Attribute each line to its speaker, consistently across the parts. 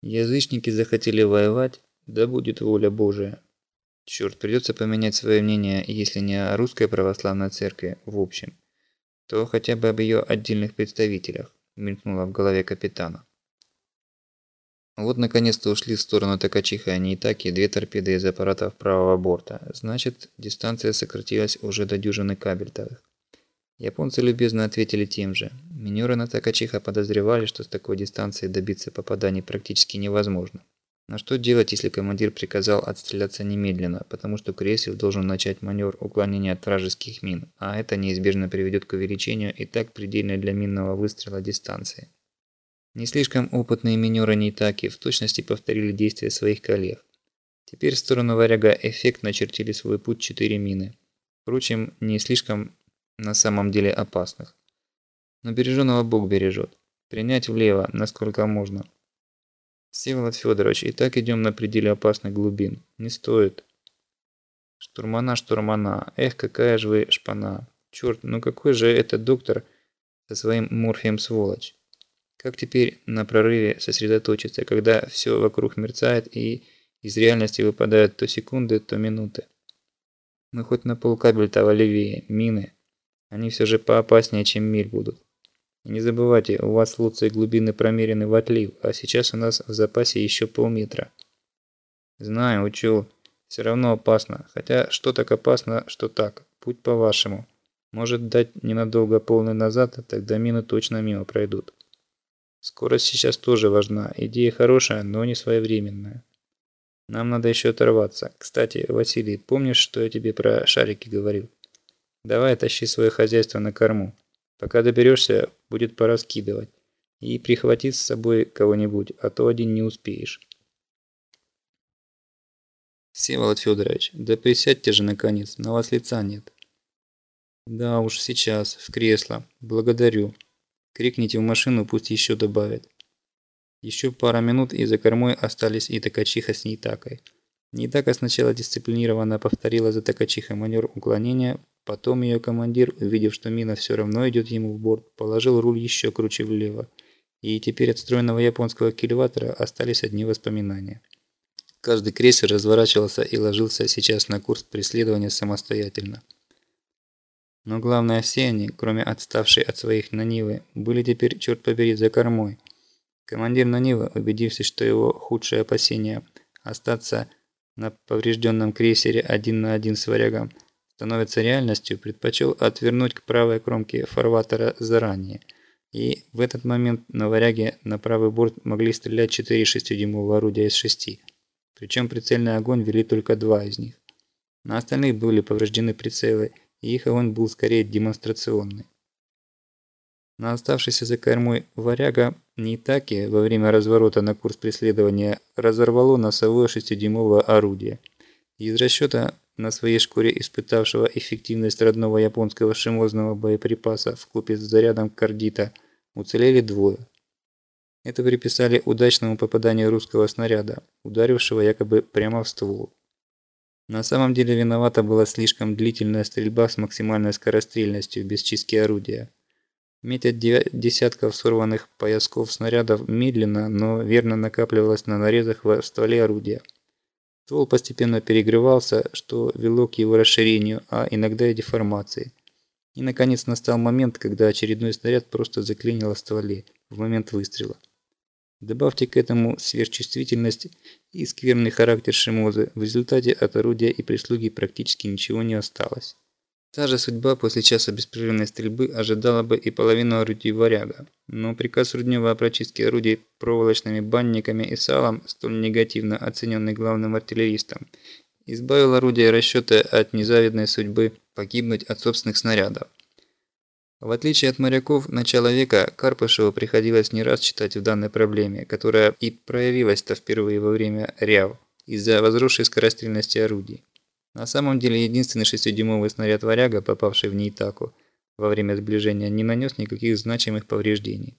Speaker 1: Язычники захотели воевать, да будет воля Божия. Черт, придется поменять свое мнение, если не о русской православной церкви в общем, то хотя бы об ее отдельных представителях, мелькнуло в голове капитана. Вот наконец-то ушли в сторону Токачиха и Нейтаки две торпеды из аппаратов правого борта. Значит, дистанция сократилась уже до дюжины кабельтовых. Японцы любезно ответили тем же. Минеры на Токачиха подозревали, что с такой дистанции добиться попаданий практически невозможно. Но что делать, если командир приказал отстреляться немедленно, потому что крейсер должен начать маневр уклонения от вражеских мин, а это неизбежно приведет к увеличению и так предельной для минного выстрела дистанции. Не слишком опытные минеры Нейтаки в точности повторили действия своих коллег. Теперь в сторону варяга эффект начертили свой путь четыре мины. Впрочем, не слишком на самом деле опасных. Но береженого Бог бережет. Принять влево, насколько можно. Всеволод Федорович, и так идем на пределе опасных глубин. Не стоит. Штурмана, штурмана. Эх, какая же вы шпана. Черт, ну какой же это доктор со своим морфием сволочь. Как теперь на прорыве сосредоточиться, когда все вокруг мерцает и из реальности выпадают то секунды, то минуты? Ну хоть на полкабель-то левее, мины. Они все же поопаснее, чем миль будут. И не забывайте, у вас лучшие глубины промерены в отлив, а сейчас у нас в запасе еще полметра. Знаю, учу. Все равно опасно. Хотя что так опасно, что так. Путь по-вашему. Может дать ненадолго полный назад, тогда мины точно мимо пройдут. Скорость сейчас тоже важна. Идея хорошая, но не своевременная. Нам надо еще оторваться. Кстати, Василий, помнишь, что я тебе про шарики говорил? Давай тащи свое хозяйство на корму. Пока доберешься, будет пора скидывать. И прихвати с собой кого-нибудь, а то один не успеешь. Всеволод Федорович, да присядьте же наконец, на вас лица нет. Да уж, сейчас, в кресло. Благодарю. Крикните в машину, пусть еще добавят. Еще пара минут и за кормой остались и Токачиха с Нейтакой. Нейтака сначала дисциплинированно повторила за Токачихой манер уклонения, Потом ее командир, увидев, что мина все равно идет ему в борт, положил руль еще круче влево. И теперь от стройного японского кильватора остались одни воспоминания. Каждый крейсер разворачивался и ложился сейчас на курс преследования самостоятельно. Но главное, все они, кроме отставшей от своих Нанивы, были теперь, черт побери, за кормой. Командир Нанивы, убедившись, что его худшее опасение – остаться на поврежденном крейсере один на один с варягом – становится реальностью, предпочел отвернуть к правой кромке фарватера заранее. И в этот момент на варяге на правый борт могли стрелять 4 6-дюймовых орудия из 6. Причем прицельный огонь вели только два из них. На остальных были повреждены прицелы, и их огонь был скорее демонстрационный. На оставшийся за кормой варяга Нейтаки во время разворота на курс преследования разорвало носовое 6-дюймовое орудие. Из расчета на своей шкуре испытавшего эффективность родного японского шимозного боеприпаса в купе с зарядом кардита, уцелели двое. Это приписали удачному попаданию русского снаряда, ударившего якобы прямо в ствол. На самом деле виновата была слишком длительная стрельба с максимальной скорострельностью без чистки орудия. Метод десятков сорванных поясков снарядов медленно, но верно накапливалось на нарезах в стволе орудия. Ствол постепенно перегревался, что вело к его расширению, а иногда и деформации. И наконец настал момент, когда очередной снаряд просто заклинило в стволе в момент выстрела. Добавьте к этому сверхчувствительность и скверный характер шимозы, в результате от орудия и прислуги практически ничего не осталось. Та же судьба после часа беспрерывной стрельбы ожидала бы и половину орудий «Варяга». Но приказ Руднева о прочистке орудий проволочными банниками и салом, столь негативно оцененный главным артиллеристом, избавил орудия расчета от незавидной судьбы погибнуть от собственных снарядов. В отличие от моряков начала века, Карпышеву приходилось не раз читать в данной проблеме, которая и проявилась-то впервые во время РЯВ из-за возросшей скорострельности орудий. На самом деле единственный 6-дюймовый снаряд «Варяга», попавший в Нейтаку во время сближения, не нанес никаких значимых повреждений.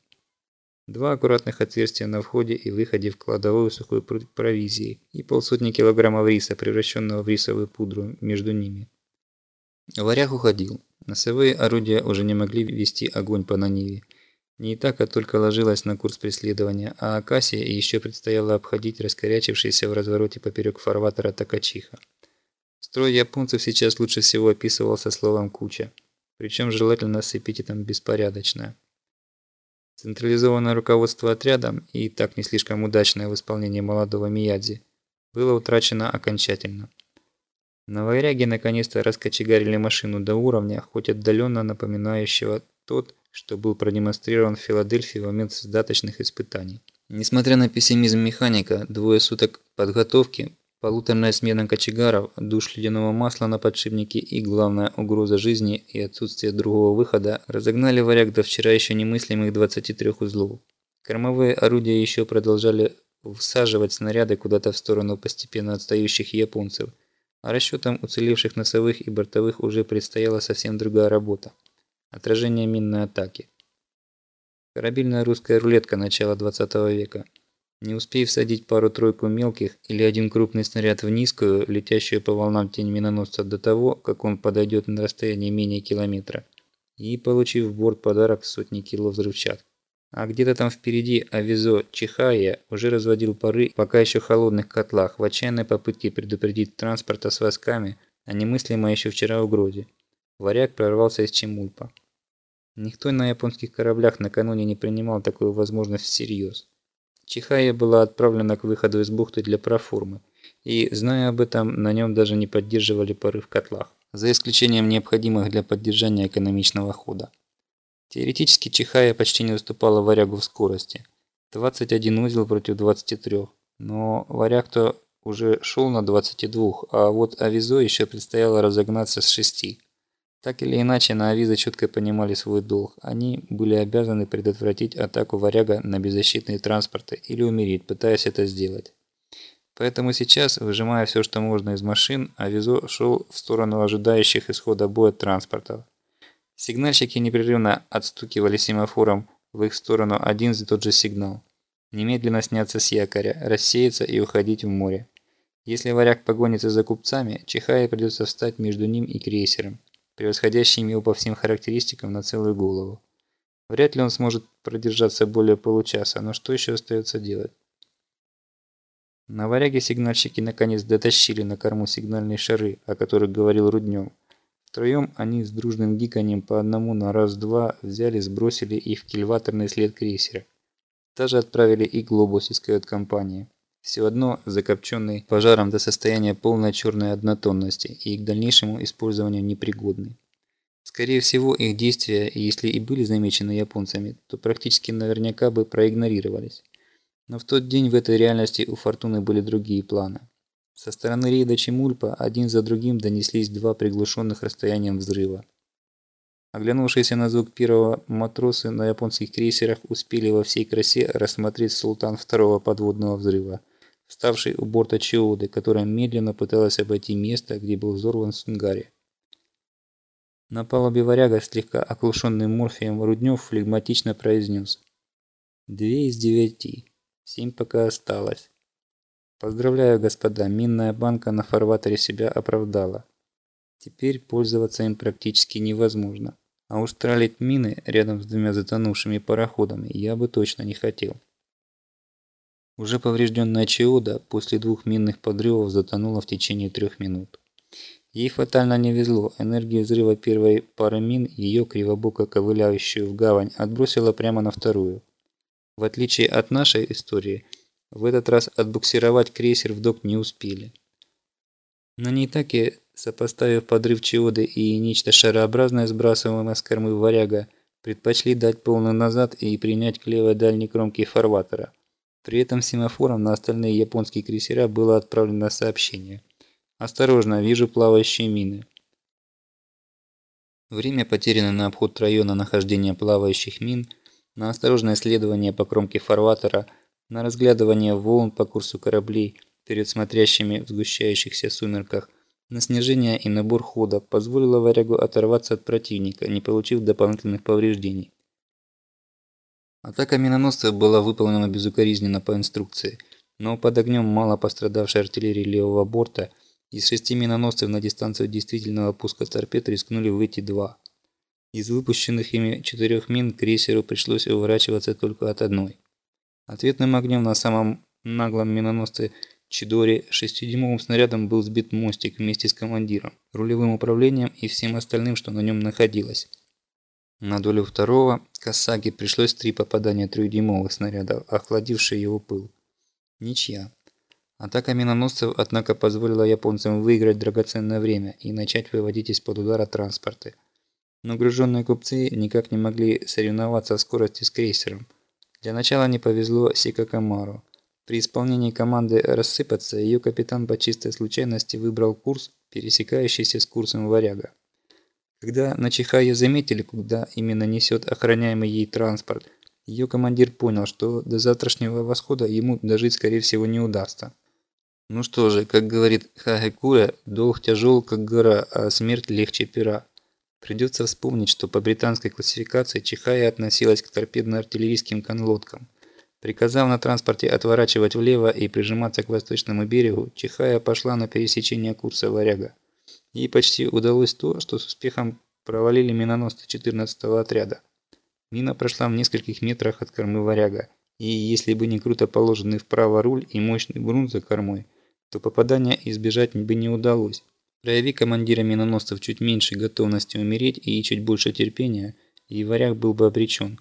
Speaker 1: Два аккуратных отверстия на входе и выходе в кладовую сухой провизии и полсотни килограммов риса, превращенного в рисовую пудру, между ними. Варяг уходил. Носовые орудия уже не могли вести огонь по Наниве. Не так, а только ложилась на курс преследования, а Акасе еще предстояло обходить раскорячившийся в развороте поперек фарватера Такачиха. Строй японцев сейчас лучше всего описывался словом «куча», причем желательно с эпитетом «беспорядочная». Централизованное руководство отрядом и так не слишком удачное в исполнении молодого Миядзи было утрачено окончательно. На варяге наконец-то раскочегарили машину до уровня, хоть отдаленно напоминающего тот, что был продемонстрирован в Филадельфии в момент сдаточных испытаний. Несмотря на пессимизм механика, двое суток подготовки, полуторная смена кочегаров, душ ледяного масла на подшипнике и главная угроза жизни и отсутствие другого выхода разогнали варяг до вчера еще немыслимых 23 узлов. Кормовые орудия еще продолжали всаживать снаряды куда-то в сторону постепенно отстающих японцев, а расчетам уцелевших носовых и бортовых уже предстояла совсем другая работа. Отражение минной атаки. Корабельная русская рулетка начала 20 века. Не успев всадить пару-тройку мелких или один крупный снаряд в низкую, летящую по волнам тень миноносца до того, как он подойдет на расстояние менее километра, и получив в борт подарок сотни кило взрывчатки. А где-то там впереди Авизо Чихая уже разводил пары пока еще холодных котлах в отчаянной попытке предупредить транспорта с войсками о немыслимой еще вчера угрозе. Варяг прорвался из Чемульпа. Никто на японских кораблях накануне не принимал такую возможность всерьез. Чихая была отправлена к выходу из бухты для проформы, и, зная об этом, на нем даже не поддерживали пары в котлах, за исключением необходимых для поддержания экономичного хода. Теоретически Чихая почти не уступала варягу в скорости. 21 узел против 23, но варяг-то уже шел на 22, а вот Авизо еще предстояло разогнаться с 6. Так или иначе, на Авиза четко понимали свой долг. Они были обязаны предотвратить атаку варяга на беззащитные транспорты или умереть, пытаясь это сделать. Поэтому сейчас, выжимая все, что можно из машин, Авизо шел в сторону ожидающих исхода боя транспортов. Сигнальщики непрерывно отстукивали семафором в их сторону один за тот же сигнал. Немедленно сняться с якоря, рассеяться и уходить в море. Если варяг погонится за купцами, Чихае придется встать между ним и крейсером превосходящим его по всем характеристикам на целую голову. Вряд ли он сможет продержаться более получаса, но что еще остается делать? На варяге сигнальщики наконец дотащили на корму сигнальные шары, о которых говорил Руднев. Втроем они с дружным гиканьем по одному на раз-два взяли, сбросили их в кильваторный след крейсера. Также отправили и глобус из кают-компании. Все одно закопченный пожаром до состояния полной черной однотонности и к дальнейшему использованию непригодный. Скорее всего, их действия, если и были замечены японцами, то практически наверняка бы проигнорировались. Но в тот день в этой реальности у Фортуны были другие планы. Со стороны рейда Чемульпа один за другим донеслись два приглушенных расстоянием взрыва. Оглянувшиеся на звук первого матросы на японских крейсерах успели во всей красе рассмотреть султан второго подводного взрыва, ставший у борта Чиоды, которая медленно пыталась обойти место, где был взорван Сунгари. На палубе варяга, слегка оглушенный морфием, Руднев флегматично произнес. «Две из девяти. Семь пока осталось. Поздравляю, господа, минная банка на фарватере себя оправдала. Теперь пользоваться им практически невозможно. А уж тралить мины рядом с двумя затонувшими пароходами я бы точно не хотел». Уже поврежденная Чиода после двух минных подрывов затонула в течение трех минут. Ей фатально не везло, энергия взрыва первой пары мин, ее кривобоко ковыляющую в гавань, отбросила прямо на вторую. В отличие от нашей истории, в этот раз отбуксировать крейсер в док не успели. На Нейтаке, сопоставив подрыв Чиоды и нечто шарообразное, сбрасываемое с кормы варяга, предпочли дать полный назад и принять к левой дальней кромке фарватера. При этом семафором на остальные японские крейсера было отправлено сообщение. «Осторожно, вижу плавающие мины». Время, потерянное на обход района нахождения плавающих мин, на осторожное следование по кромке фарватера, на разглядывание волн по курсу кораблей перед смотрящими в сгущающихся сумерках, на снижение и набор хода позволило варягу оторваться от противника, не получив дополнительных повреждений. Атака миноносцев была выполнена безукоризненно по инструкции, но под огнем мало пострадавшей артиллерии левого борта из шести миноносцев на дистанцию действительного пуска торпед рискнули выйти два. Из выпущенных ими четырех мин крейсеру пришлось уворачиваться только от одной. Ответным огнем на самом наглом миноносце Чидори шестидюймовым снарядом был сбит мостик вместе с командиром, рулевым управлением и всем остальным, что на нем находилось. На долю второго Касаги пришлось три попадания трехдюймовых снарядов, охладившие его пыл. Ничья. Атака миноносцев, однако, позволила японцам выиграть драгоценное время и начать выводить из-под удара транспорты. Но груженные купцы никак не могли соревноваться в скорости с крейсером. Для начала не повезло Сикакамару. При исполнении команды рассыпаться, ее капитан по чистой случайности выбрал курс, пересекающийся с курсом «Варяга». Когда на Чихае заметили, куда именно несет охраняемый ей транспорт, ее командир понял, что до завтрашнего восхода ему дожить скорее всего не удастся. Ну что же, как говорит Хагекура, долг тяжел как гора, а смерть легче пера. Придется вспомнить, что по британской классификации Чихая относилась к торпедно-артиллерийским конлодкам – Приказав на транспорте отворачивать влево и прижиматься к восточному берегу, Чихая пошла на пересечение курса Варяга. Ей почти удалось то, что с успехом провалили миноносцы 14-го отряда. Мина прошла в нескольких метрах от кормы Варяга, и если бы не круто положенный вправо руль и мощный брун за кормой, то попадания избежать бы не удалось. Прояви командира миноносцев чуть меньше готовности умереть и чуть больше терпения, и Варяг был бы обречен.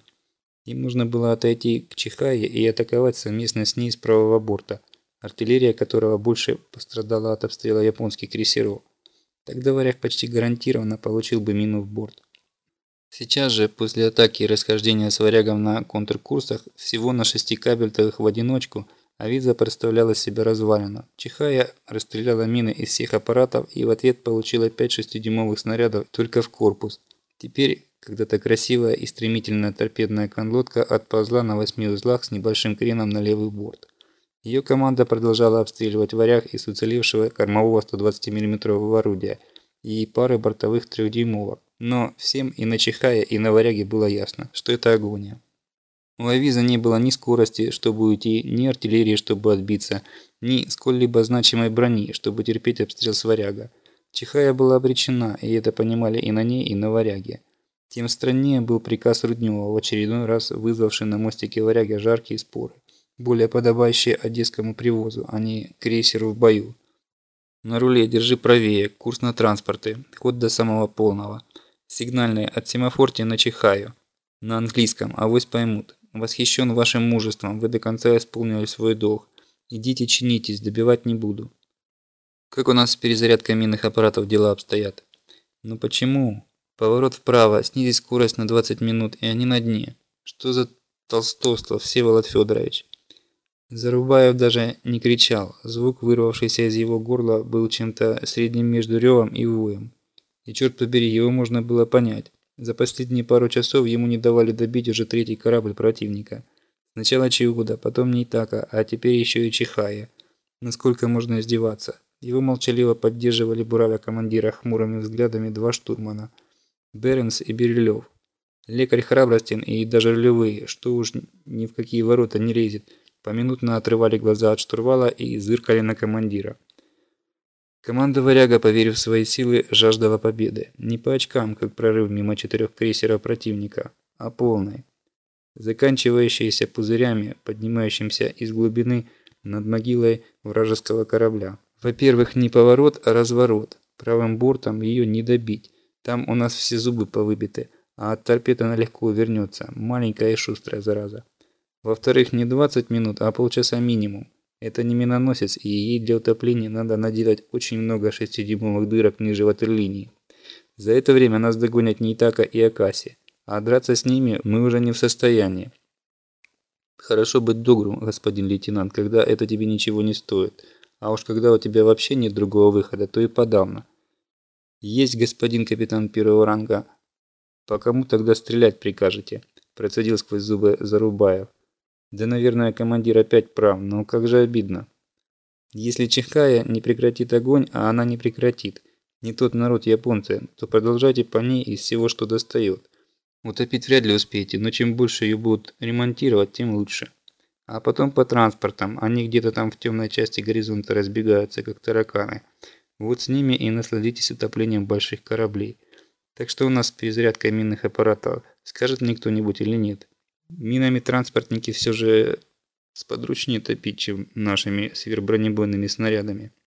Speaker 1: Им нужно было отойти к Чихае и атаковать совместно с ней с правого борта, артиллерия которого больше пострадала от обстрела японских крейсеров. Тогда варяг почти гарантированно получил бы мину в борт. Сейчас же, после атаки и расхождения с варягом на контркурсах, всего на шести кабельтовых в одиночку, Авиза представляла себя развалину. Чихая расстреляла мины из всех аппаратов и в ответ получила 5 шестидюймовых снарядов только в корпус. Теперь когда-то красивая и стремительная торпедная конлодка отползла на восьми узлах с небольшим креном на левый борт. Ее команда продолжала обстреливать варяг из уцелевшего кормового 120 мм орудия и пары бортовых трехдюймовок. Но всем и на Чихае, и на варяге было ясно, что это агония. У Авиза не было ни скорости, чтобы уйти, ни артиллерии, чтобы отбиться, ни сколь-либо значимой брони, чтобы терпеть обстрел с варяга. Чихая была обречена, и это понимали и на ней, и на варяге. Тем страннее был приказ Руднева, в очередной раз вызвавший на мостике варяги жаркие споры, более подобающие одесскому привозу, а не крейсеру в бою. На руле держи правее, курс на транспорты, ход до самого полного. Сигнальные от семафорти на Чихаю. На английском, авось поймут. Восхищен вашим мужеством, вы до конца исполнили свой долг. Идите чинитесь, добивать не буду. Как у нас с перезарядкой минных аппаратов дела обстоят? Ну почему? Поворот вправо, снизить скорость на 20 минут, и они на дне. Что за толстовство, Всеволод Федорович? Зарубаев даже не кричал. Звук, вырвавшийся из его горла, был чем-то средним между ревом и воем. И черт побери, его можно было понять. За последние пару часов ему не давали добить уже третий корабль противника. Сначала Чиуда, потом Нейтака, а теперь еще и Чихая. Насколько можно издеваться? Его молчаливо поддерживали буравя командира хмурыми взглядами два штурмана – Беренс и Берилев. Лекарь храбростен и даже рулевые, что уж ни в какие ворота не лезет, поминутно отрывали глаза от штурвала и зыркали на командира. Команда «Варяга», поверив в свои силы, жаждала победы. Не по очкам, как прорыв мимо четырех крейсеров противника, а полной. Заканчивающейся пузырями, поднимающимся из глубины над могилой вражеского корабля. Во-первых, не поворот, а разворот. Правым бортом ее не добить. Там у нас все зубы повыбиты, а от торпед она легко увернется. Маленькая и шустрая зараза. Во-вторых, не 20 минут, а полчаса минимум. Это не миноносец, и ей для утопления надо наделать очень много шестидюймовых дырок ниже ватерлинии. За это время нас догонят Нейтака и Акаси, а драться с ними мы уже не в состоянии. Хорошо быть добрым, господин лейтенант, когда это тебе ничего не стоит. А уж когда у тебя вообще нет другого выхода, то и подавно. «Есть, господин капитан первого ранга. По кому тогда стрелять прикажете?» Процедил сквозь зубы Зарубаев. «Да, наверное, командир опять прав, но как же обидно. Если Чихая не прекратит огонь, а она не прекратит, не тот народ японцы, то продолжайте по ней из всего, что достает. Утопить вряд ли успеете, но чем больше ее будут ремонтировать, тем лучше. А потом по транспортам, они где-то там в темной части горизонта разбегаются, как тараканы». Вот с ними и насладитесь утоплением больших кораблей. Так что у нас с перезарядкой минных аппаратов, скажет мне кто-нибудь или нет? Минами транспортники все же сподручнее топить, чем нашими сверхбронебойными снарядами.